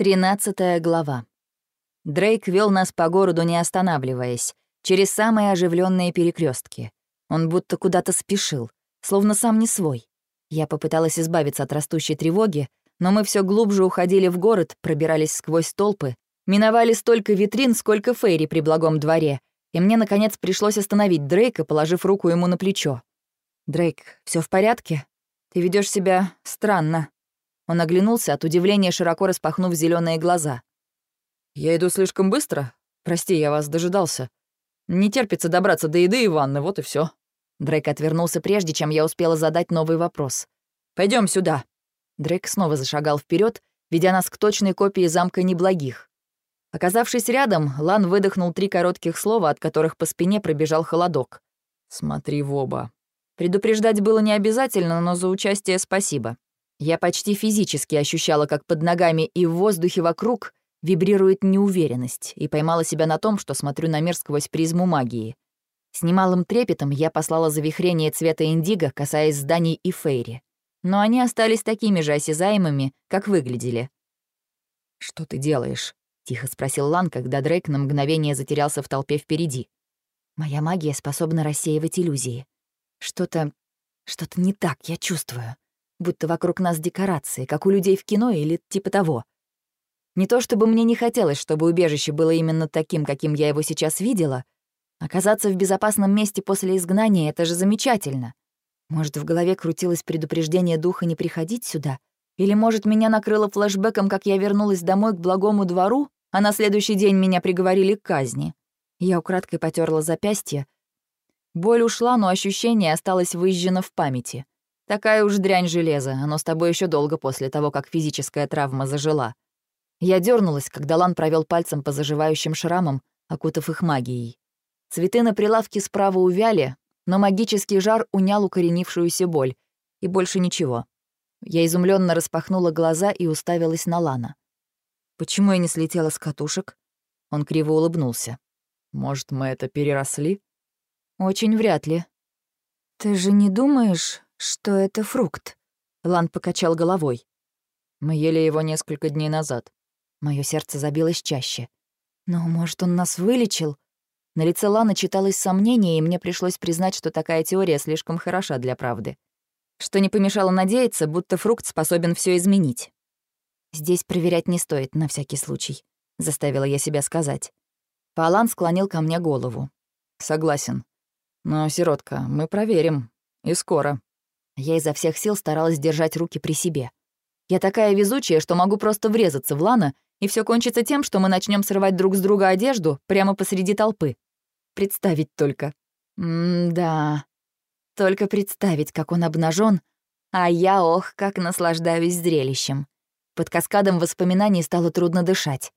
Тринадцатая глава. Дрейк вел нас по городу, не останавливаясь, через самые оживленные перекрестки. Он будто куда-то спешил, словно сам не свой. Я попыталась избавиться от растущей тревоги, но мы все глубже уходили в город, пробирались сквозь толпы, миновали столько витрин, сколько фейри при благом дворе, и мне, наконец, пришлось остановить Дрейка, положив руку ему на плечо. «Дрейк, все в порядке? Ты ведешь себя странно». Он оглянулся, от удивления широко распахнув зеленые глаза. «Я иду слишком быстро? Прости, я вас дожидался. Не терпится добраться до еды и ванны, вот и все. Дрейк отвернулся прежде, чем я успела задать новый вопрос. Пойдем сюда». Дрейк снова зашагал вперед, ведя нас к точной копии замка неблагих. Оказавшись рядом, Лан выдохнул три коротких слова, от которых по спине пробежал холодок. «Смотри в оба». Предупреждать было не обязательно, но за участие спасибо. Я почти физически ощущала, как под ногами и в воздухе вокруг вибрирует неуверенность, и поймала себя на том, что смотрю на мир сквозь призму магии. С немалым трепетом я послала завихрение цвета индиго, касаясь зданий и фейри. Но они остались такими же осязаемыми, как выглядели. «Что ты делаешь?» — тихо спросил Лан, когда Дрейк на мгновение затерялся в толпе впереди. «Моя магия способна рассеивать иллюзии. Что-то... что-то не так, я чувствую будто вокруг нас декорации, как у людей в кино или типа того. Не то чтобы мне не хотелось, чтобы убежище было именно таким, каким я его сейчас видела. Оказаться в безопасном месте после изгнания — это же замечательно. Может, в голове крутилось предупреждение духа не приходить сюда? Или, может, меня накрыло флэшбэком, как я вернулась домой к благому двору, а на следующий день меня приговорили к казни? Я украдкой потерла запястье. Боль ушла, но ощущение осталось выжжено в памяти. Такая уж дрянь железа, оно с тобой еще долго после того, как физическая травма зажила. Я дернулась, когда Лан провел пальцем по заживающим шрамам, окутав их магией. Цветы на прилавке справа увяли, но магический жар унял укоренившуюся боль, и больше ничего. Я изумленно распахнула глаза и уставилась на Лана. «Почему я не слетела с катушек?» Он криво улыбнулся. «Может, мы это переросли?» «Очень вряд ли». «Ты же не думаешь, «Что это фрукт?» Лан покачал головой. «Мы ели его несколько дней назад». Моё сердце забилось чаще. «Но, может, он нас вылечил?» На лице Лана читалось сомнение, и мне пришлось признать, что такая теория слишком хороша для правды. Что не помешало надеяться, будто фрукт способен всё изменить. «Здесь проверять не стоит, на всякий случай», — заставила я себя сказать. Палан склонил ко мне голову. «Согласен. Но, сиротка, мы проверим. И скоро». Я изо всех сил старалась держать руки при себе. Я такая везучая, что могу просто врезаться в Лана, и все кончится тем, что мы начнем срывать друг с друга одежду прямо посреди толпы. Представить только. М-да. Только представить, как он обнажен, а я, ох, как наслаждаюсь зрелищем. Под каскадом воспоминаний стало трудно дышать.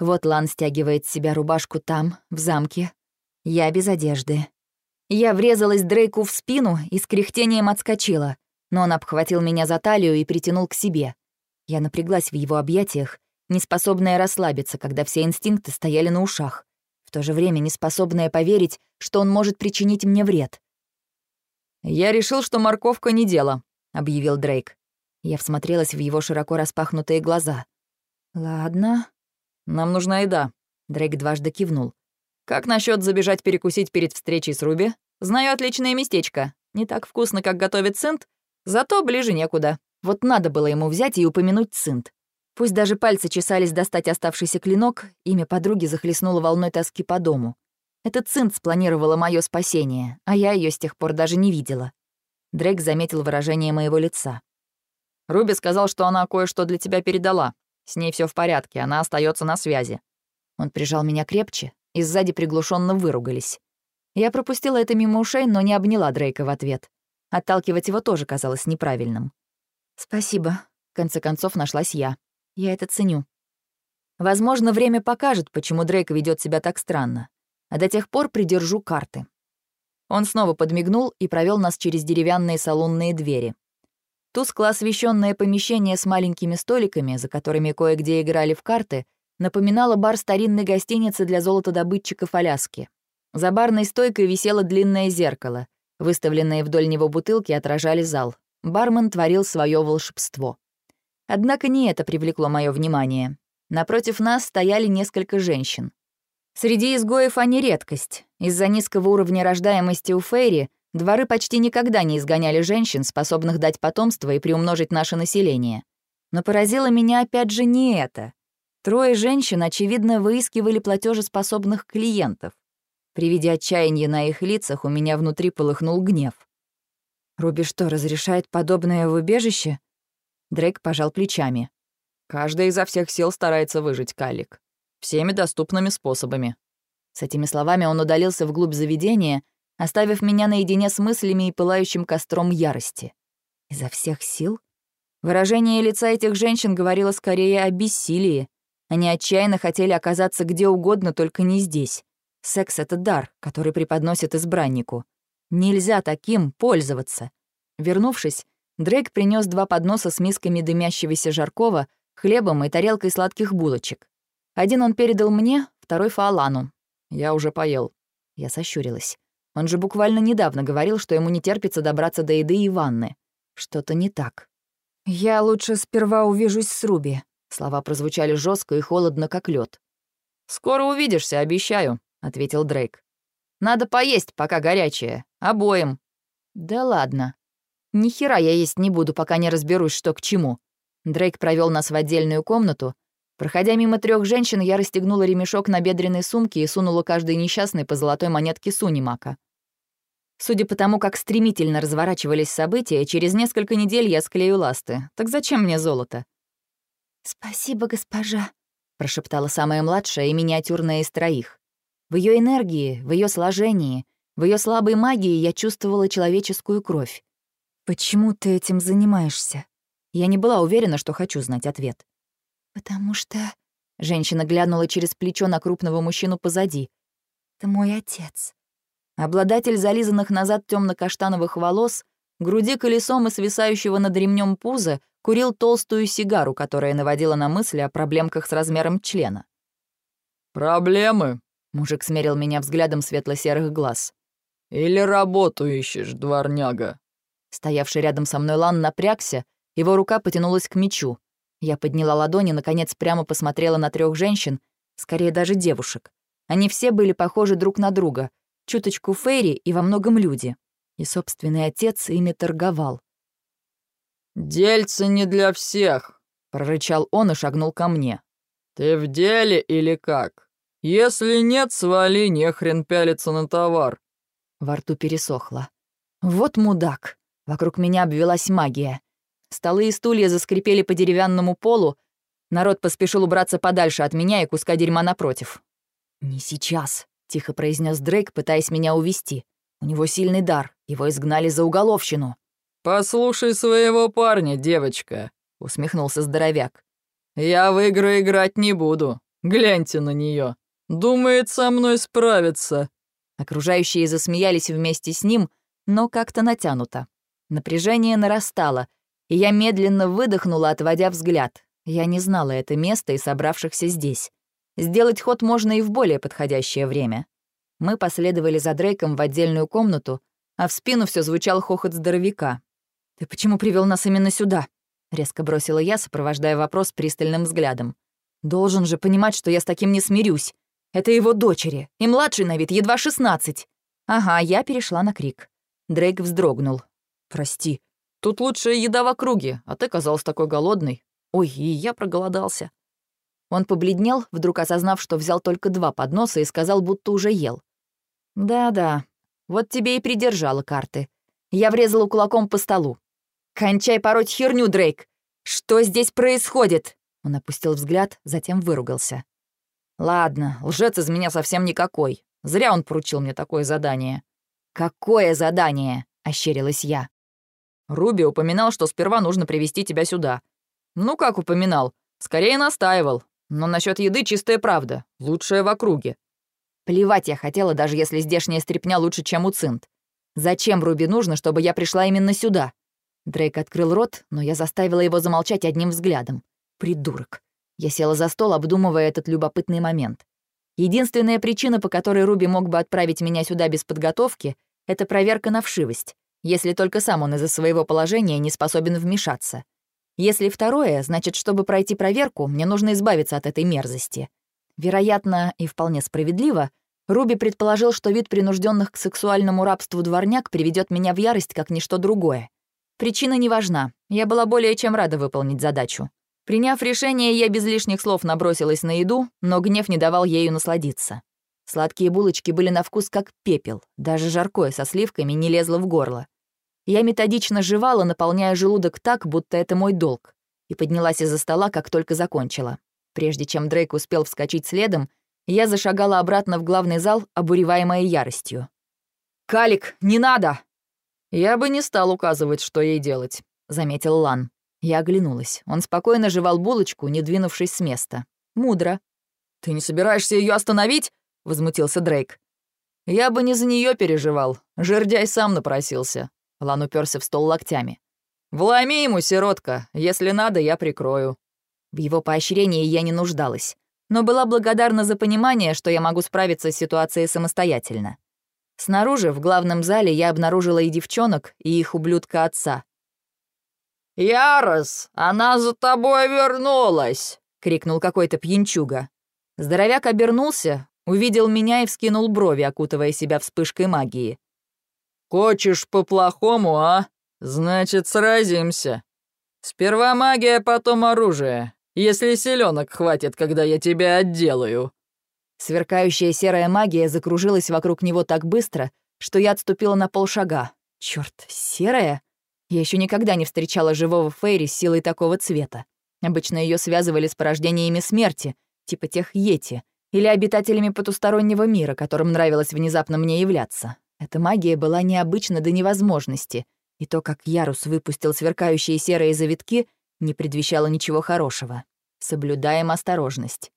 Вот Лан стягивает с себя рубашку там, в замке. Я без одежды. Я врезалась Дрейку в спину и с кряхтением отскочила, но он обхватил меня за талию и притянул к себе. Я напряглась в его объятиях, неспособная расслабиться, когда все инстинкты стояли на ушах, в то же время неспособная поверить, что он может причинить мне вред. «Я решил, что морковка не дело», — объявил Дрейк. Я всмотрелась в его широко распахнутые глаза. «Ладно». «Нам нужна еда», — Дрейк дважды кивнул. «Как насчет забежать перекусить перед встречей с Руби? Знаю отличное местечко. Не так вкусно, как готовит Цинт, зато ближе некуда. Вот надо было ему взять и упомянуть Цинт. Пусть даже пальцы чесались достать оставшийся клинок, имя подруги захлестнуло волной тоски по дому. Это Цинт спланировала мое спасение, а я ее с тех пор даже не видела. Дрейк заметил выражение моего лица. «Руби сказал, что она кое-что для тебя передала. С ней все в порядке, она остается на связи». Он прижал меня крепче, и сзади приглушенно выругались. Я пропустила это мимо ушей, но не обняла Дрейка в ответ. Отталкивать его тоже казалось неправильным. «Спасибо», — в конце концов нашлась я. Я это ценю. Возможно, время покажет, почему Дрейк ведет себя так странно. А до тех пор придержу карты. Он снова подмигнул и провел нас через деревянные салонные двери. Тускло освещенное помещение с маленькими столиками, за которыми кое-где играли в карты, напоминало бар старинной гостиницы для золотодобытчиков Аляски. За барной стойкой висело длинное зеркало. Выставленные вдоль него бутылки отражали зал. Бармен творил свое волшебство. Однако не это привлекло мое внимание. Напротив нас стояли несколько женщин. Среди изгоев они редкость. Из-за низкого уровня рождаемости у Фейри дворы почти никогда не изгоняли женщин, способных дать потомство и приумножить наше население. Но поразило меня опять же не это. Трое женщин, очевидно, выискивали платежеспособных клиентов. При виде отчаяния на их лицах у меня внутри полыхнул гнев. «Руби что, разрешает подобное в убежище?» Дрейк пожал плечами. «Каждый изо всех сил старается выжить, Калик всеми доступными способами». С этими словами он удалился вглубь заведения, оставив меня наедине с мыслями и пылающим костром ярости. Изо всех сил? Выражение лица этих женщин говорило скорее о бессилии. Они отчаянно хотели оказаться где угодно, только не здесь. Секс — это дар, который преподносит избраннику. Нельзя таким пользоваться. Вернувшись, Дрейк принес два подноса с мисками дымящегося жаркого, хлебом и тарелкой сладких булочек. Один он передал мне, второй — Фаолану. Я уже поел. Я сощурилась. Он же буквально недавно говорил, что ему не терпится добраться до еды и ванны. Что-то не так. «Я лучше сперва увижусь с Руби». Слова прозвучали жестко и холодно, как лед. «Скоро увидишься, обещаю», — ответил Дрейк. «Надо поесть, пока горячее. Обоим». «Да ладно. Ни хера я есть не буду, пока не разберусь, что к чему». Дрейк провел нас в отдельную комнату, Проходя мимо трех женщин, я расстегнула ремешок на бедренной сумке и сунула каждой несчастной по золотой монетке Сунимака. Судя по тому, как стремительно разворачивались события, через несколько недель я склею ласты. Так зачем мне золото? «Спасибо, госпожа», — прошептала самая младшая и миниатюрная из троих. В ее энергии, в ее сложении, в ее слабой магии я чувствовала человеческую кровь. «Почему ты этим занимаешься?» Я не была уверена, что хочу знать ответ. «Потому что...» Женщина глянула через плечо на крупного мужчину позади. «Это мой отец». Обладатель зализанных назад темно каштановых волос, груди колесом и свисающего над ремнем пуза, курил толстую сигару, которая наводила на мысли о проблемках с размером члена. «Проблемы?» — мужик смерил меня взглядом светло-серых глаз. «Или работу ищешь, дворняга?» Стоявший рядом со мной Лан напрягся, его рука потянулась к мечу. Я подняла ладони, наконец прямо посмотрела на трех женщин, скорее даже девушек. Они все были похожи друг на друга, чуточку Фейри и во многом люди. И собственный отец ими торговал. «Дельце не для всех», — прорычал он и шагнул ко мне. «Ты в деле или как? Если нет, свали, не хрен пялиться на товар». Во рту пересохло. «Вот мудак!» Вокруг меня обвелась магия. Столы и стулья заскрипели по деревянному полу. Народ поспешил убраться подальше от меня и куска дерьма напротив. «Не сейчас», — тихо произнес Дрейк, пытаясь меня увести. «У него сильный дар, его изгнали за уголовщину». «Послушай своего парня, девочка», — усмехнулся здоровяк. «Я в игры играть не буду. Гляньте на нее. Думает, со мной справиться». Окружающие засмеялись вместе с ним, но как-то натянуто. Напряжение нарастало — и я медленно выдохнула, отводя взгляд. Я не знала это место и собравшихся здесь. Сделать ход можно и в более подходящее время. Мы последовали за Дрейком в отдельную комнату, а в спину все звучал хохот здоровяка. «Ты почему привел нас именно сюда?» — резко бросила я, сопровождая вопрос пристальным взглядом. «Должен же понимать, что я с таким не смирюсь. Это его дочери, и младший на вид едва шестнадцать». Ага, я перешла на крик. Дрейк вздрогнул. «Прости», Тут лучшая еда в округе, а ты казался такой голодный. Ой, и я проголодался». Он побледнел, вдруг осознав, что взял только два подноса и сказал, будто уже ел. «Да-да, вот тебе и придержала карты. Я врезала кулаком по столу. «Кончай пороть херню, Дрейк! Что здесь происходит?» Он опустил взгляд, затем выругался. «Ладно, лжец из меня совсем никакой. Зря он поручил мне такое задание». «Какое задание?» — ощерилась я. Руби упоминал, что сперва нужно привести тебя сюда. Ну как упоминал? Скорее настаивал. Но насчет еды чистая правда. Лучшая в округе. Плевать я хотела, даже если здешняя стряпня лучше, чем у Цинт. Зачем Руби нужно, чтобы я пришла именно сюда? Дрейк открыл рот, но я заставила его замолчать одним взглядом. Придурок. Я села за стол, обдумывая этот любопытный момент. Единственная причина, по которой Руби мог бы отправить меня сюда без подготовки, это проверка на вшивость если только сам он из-за своего положения не способен вмешаться. Если второе, значит, чтобы пройти проверку, мне нужно избавиться от этой мерзости. Вероятно, и вполне справедливо, Руби предположил, что вид принужденных к сексуальному рабству дворняк приведет меня в ярость, как ничто другое. Причина не важна. Я была более чем рада выполнить задачу. Приняв решение, я без лишних слов набросилась на еду, но гнев не давал ею насладиться. Сладкие булочки были на вкус как пепел, даже жаркое со сливками не лезло в горло. Я методично жевала, наполняя желудок так, будто это мой долг, и поднялась из-за стола, как только закончила. Прежде чем Дрейк успел вскочить следом, я зашагала обратно в главный зал, обуреваемая яростью. «Калик, не надо!» «Я бы не стал указывать, что ей делать», — заметил Лан. Я оглянулась. Он спокойно жевал булочку, не двинувшись с места. Мудро. «Ты не собираешься ее остановить?» — возмутился Дрейк. «Я бы не за нее переживал. Жердяй сам напросился». Лан уперся в стол локтями. «Вломи ему, сиротка. Если надо, я прикрою». В его поощрении я не нуждалась но была благодарна за понимание, что я могу справиться с ситуацией самостоятельно. Снаружи, в главном зале, я обнаружила и девчонок, и их ублюдка отца. «Ярос, она за тобой вернулась!» — крикнул какой-то пьянчуга. Здоровяк обернулся, увидел меня и вскинул брови, окутывая себя вспышкой магии. «Хочешь по-плохому, а? Значит, сразимся. Сперва магия, потом оружие если селенок хватит, когда я тебя отделаю». Сверкающая серая магия закружилась вокруг него так быстро, что я отступила на полшага. Черт, серая? Я еще никогда не встречала живого Фейри с силой такого цвета. Обычно ее связывали с порождениями смерти, типа тех Йети, или обитателями потустороннего мира, которым нравилось внезапно мне являться. Эта магия была необычна до невозможности, и то, как Ярус выпустил сверкающие серые завитки — не предвещало ничего хорошего. Соблюдаем осторожность.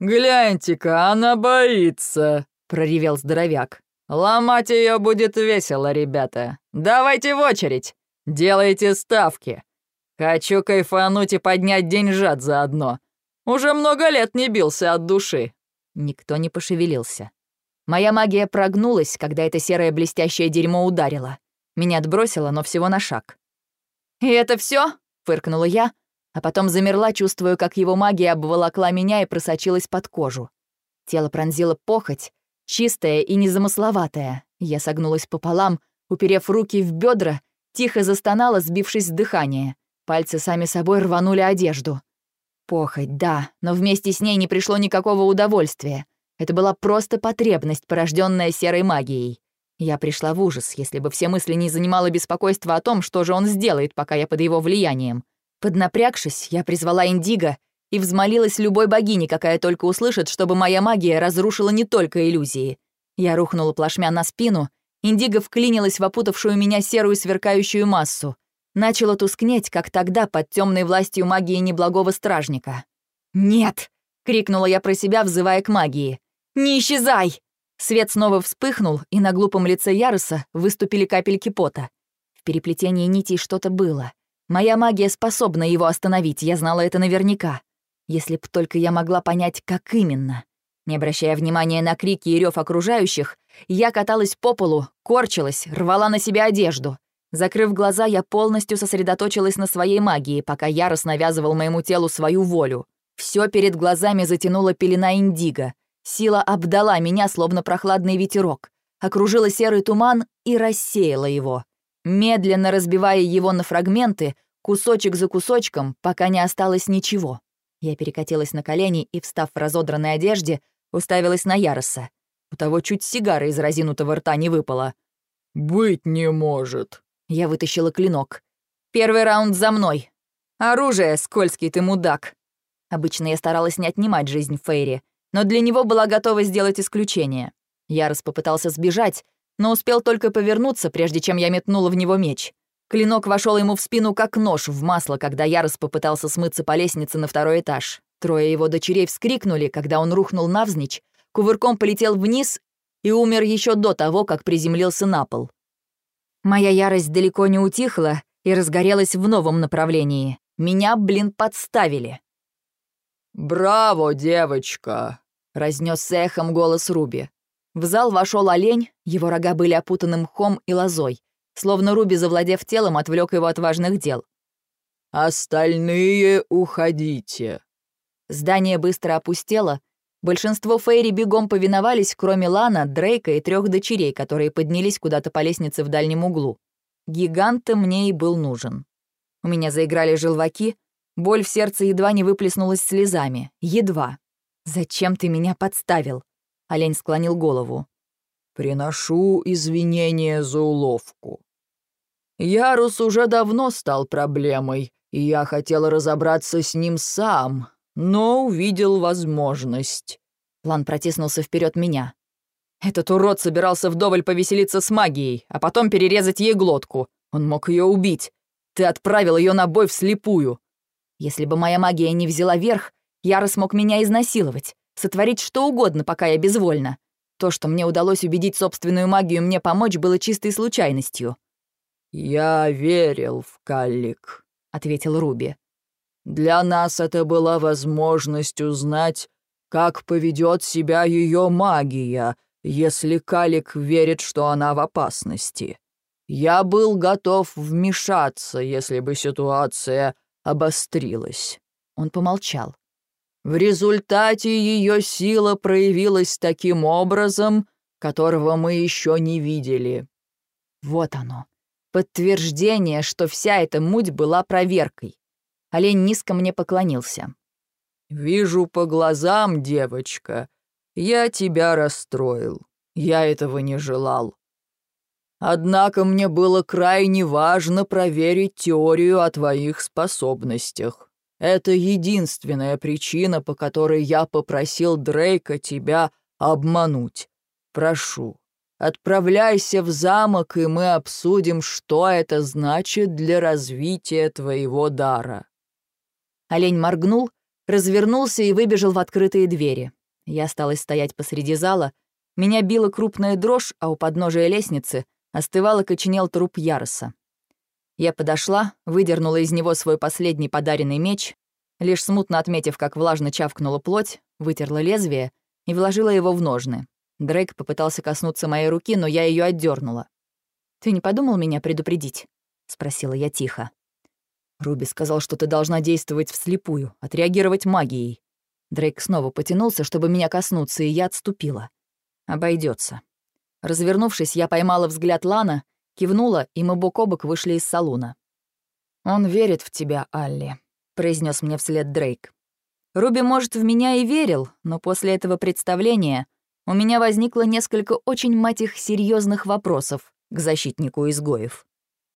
«Гляньте-ка, она боится!» — проревел здоровяк. «Ломать ее будет весело, ребята. Давайте в очередь. Делайте ставки. Хочу кайфануть и поднять деньжат заодно. Уже много лет не бился от души». Никто не пошевелился. Моя магия прогнулась, когда это серое блестящее дерьмо ударило. Меня отбросило, но всего на шаг. «И это все? фыркнула я, а потом замерла, чувствуя, как его магия обволокла меня и просочилась под кожу. Тело пронзило похоть, чистая и незамысловатая. Я согнулась пополам, уперев руки в бедра, тихо застонала, сбившись с дыхания. Пальцы сами собой рванули одежду. Похоть, да, но вместе с ней не пришло никакого удовольствия. Это была просто потребность, порожденная серой магией. Я пришла в ужас, если бы все мысли не занимало беспокойство о том, что же он сделает, пока я под его влиянием. Поднапрягшись, я призвала Индиго и взмолилась любой богине, какая только услышит, чтобы моя магия разрушила не только иллюзии. Я рухнула плашмя на спину, Индиго вклинилась в опутавшую меня серую сверкающую массу. Начала тускнеть, как тогда, под темной властью магии неблагого стражника. «Нет!» — крикнула я про себя, взывая к магии. «Не исчезай!» Свет снова вспыхнул, и на глупом лице Яруса выступили капельки пота. В переплетении нитей что-то было. Моя магия способна его остановить, я знала это наверняка. Если б только я могла понять, как именно. Не обращая внимания на крики и рев окружающих, я каталась по полу, корчилась, рвала на себя одежду. Закрыв глаза, я полностью сосредоточилась на своей магии, пока Ярос навязывал моему телу свою волю. Все перед глазами затянула пелена индиго. Сила обдала меня, словно прохладный ветерок, окружила серый туман и рассеяла его, медленно разбивая его на фрагменты, кусочек за кусочком, пока не осталось ничего. Я перекатилась на колени и, встав в разодранной одежде, уставилась на Яроса. У того чуть сигара из разинутого рта не выпала. «Быть не может». Я вытащила клинок. «Первый раунд за мной. Оружие, скользкий ты мудак». Обычно я старалась не отнимать жизнь Фейри, но для него была готова сделать исключение. Ярос попытался сбежать, но успел только повернуться, прежде чем я метнула в него меч. Клинок вошел ему в спину как нож в масло, когда Ярос попытался смыться по лестнице на второй этаж. Трое его дочерей вскрикнули, когда он рухнул навзничь, кувырком полетел вниз и умер еще до того, как приземлился на пол. Моя ярость далеко не утихла и разгорелась в новом направлении. Меня, блин, подставили. «Браво, девочка!» — разнесся эхом голос Руби. В зал вошел олень, его рога были опутаны мхом и лозой, словно Руби, завладев телом, отвлек его от важных дел. Остальные уходите». Здание быстро опустело. Большинство Фейри бегом повиновались, кроме Лана, Дрейка и трех дочерей, которые поднялись куда-то по лестнице в дальнем углу. Гигант мне и был нужен. У меня заиграли желваки, боль в сердце едва не выплеснулась слезами. Едва. «Зачем ты меня подставил?» Олень склонил голову. «Приношу извинения за уловку. Ярус уже давно стал проблемой, и я хотел разобраться с ним сам, но увидел возможность». План протиснулся вперед меня. Этот урод собирался вдоволь повеселиться с магией, а потом перерезать ей глотку. Он мог ее убить. Ты отправил ее на бой вслепую. Если бы моя магия не взяла верх, Яра смог меня изнасиловать, сотворить что угодно, пока я безвольна. То, что мне удалось убедить собственную магию мне помочь, было чистой случайностью. «Я верил в Каллик», — ответил Руби. «Для нас это была возможность узнать, как поведет себя ее магия, если Калик верит, что она в опасности. Я был готов вмешаться, если бы ситуация обострилась». Он помолчал. В результате ее сила проявилась таким образом, которого мы еще не видели. Вот оно. Подтверждение, что вся эта муть была проверкой. Олень низко мне поклонился. «Вижу по глазам, девочка. Я тебя расстроил. Я этого не желал. Однако мне было крайне важно проверить теорию о твоих способностях. Это единственная причина, по которой я попросил Дрейка тебя обмануть. Прошу, отправляйся в замок, и мы обсудим, что это значит для развития твоего дара». Олень моргнул, развернулся и выбежал в открытые двери. Я осталась стоять посреди зала, меня била крупная дрожь, а у подножия лестницы остывал и коченел труп Яроса. Я подошла, выдернула из него свой последний подаренный меч, лишь смутно отметив, как влажно чавкнула плоть, вытерла лезвие и вложила его в ножны. Дрейк попытался коснуться моей руки, но я ее отдернула. «Ты не подумал меня предупредить?» — спросила я тихо. Руби сказал, что ты должна действовать вслепую, отреагировать магией. Дрейк снова потянулся, чтобы меня коснуться, и я отступила. Обойдется. Развернувшись, я поймала взгляд Лана Кивнула, и мы бок о бок вышли из салуна. «Он верит в тебя, Алли», — произнес мне вслед Дрейк. Руби, может, в меня и верил, но после этого представления у меня возникло несколько очень, мать их, серьезных вопросов к защитнику изгоев.